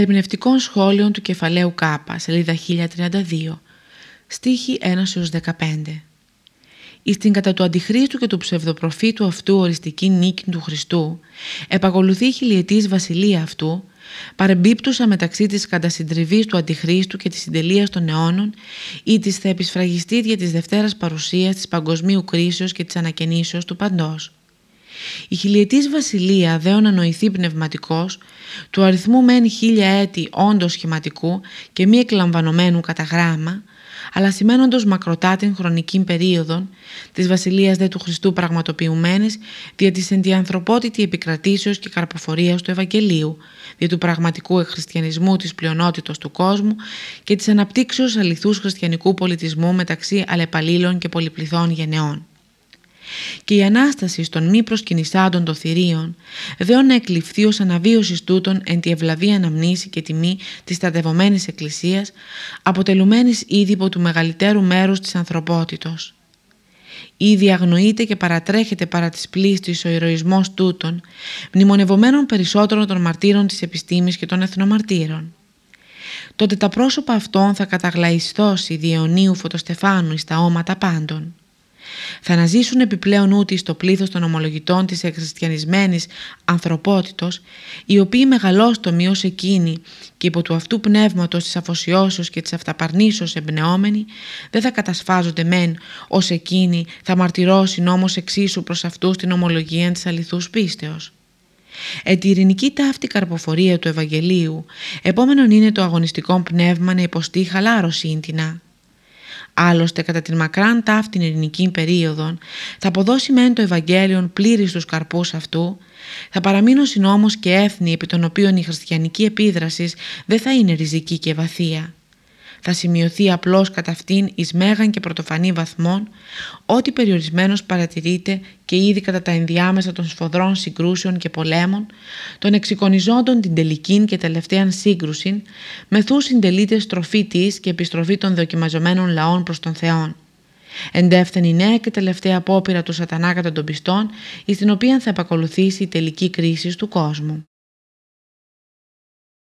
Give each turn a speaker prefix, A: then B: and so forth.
A: Ερμηνευτικών σχόλων του κεφαλαίου Κ, σελίδα 1032, στίχη 1 15. Εις την κατά του αντιχρίστου και του ψευδοπροφήτου αυτού οριστική νίκη του Χριστού, επακολουθεί η χιλιετής βασιλεία αυτού, παρεμπίπτουσα μεταξύ της κατασυντριβής του αντιχρίστου και της συντελείας των αιώνων ή της θα επισφραγιστεί δια της Δευτέρας παρουσίας της παγκοσμίου κρίσεως και της ανακαινήσεως του παντός. Η χιλιετής βασιλεία δέον ανοηθεί πνευματικός, του αριθμού μεν χίλια έτη όντως σχηματικού και μη εκλαμβανομένου κατά γράμμα, αλλά σημαίνοντος μακροτάτην χρονική περίοδον της βασιλείας δε του Χριστού πραγματοποιουμένης δια της εντιανθρωπότητη επικρατήσεως και καρποφορίας του Ευαγγελίου, δια του πραγματικού χριστιανισμού της πλειονότητος του κόσμου και της αναπτύξεως αληθούς χριστιανικού πολιτισμού μεταξύ αλλεπαλλήλων και πολυπληθών γενεών και η Ανάσταση των μη προσκυνησάντων των θηρίων δέον να εκλειφθεί ως αναβίωσης τούτων εν τη ευλαβή αναμνήση και τιμή της στρατευωμένης Εκκλησίας αποτελουμένης ήδη από του μεγαλύτερου μέρους της ανθρωπότητος. Ήδη αγνοείται και παρατρέχεται παρά της πλήστης ο ηρωισμός τούτων, μνημονευομένων περισσότερων των μαρτύρων της επιστήμης και των εθνομαρτύρων. Τότε τα πρόσωπα αυτών θα καταγλαϊστώσει διαιωνίου φωτοστεφάνου στα όματα πάντων θα αναζήσουν επιπλέον ούτι στο πλήθος των ομολογητών της εκχριστιανισμένης ανθρωπότητος, οι οποίοι μεγαλόστομοι ως εκείνοι και υπό του αυτού πνεύματος της αφοσιώσεως και της αυταπαρνήσεως εμπνεόμενοι, δεν θα κατασφάζονται μεν ως εκείνοι θα μαρτυρώσει όμως εξίσου προς αυτούς την ομολογία της αληθούς πίστεως. Ε, τη ειρηνική ταύτη καρποφορία του Ευαγγελίου, επόμενον είναι το αγωνιστικό πνεύμα να υποστεί χαλάρωση ίντινα. Άλλωστε κατά την μακράν ταύτην ειρηνική περίοδο θα αποδώσει μεν το Ευαγγέλιο πλήρης στους καρπούς αυτού, θα παραμείνουν συνόμως και έθνη επί των οποίων η χριστιανική επίδρασης δεν θα είναι ριζική και βαθία θα σημειωθεί απλώς κατά αυτήν εις μέγαν και πρωτοφανή βαθμών ότι περιορισμένος παρατηρείται και ήδη κατά τα ενδιάμεσα των σφοδρών συγκρούσεων και πολέμων, των εξοικονιζόντων την τελική και τελευταία σύγκρουση, μεθού συντελείται στροφή της και επιστροφή των δοκιμαζομένων λαών προς τον Θεόν. Εντεύθεν η νέα και τελευταία απόπειρα του σατανά κατά των πιστών, εις την οποία θα επακολουθήσει η τελική κρίση του κόσμου.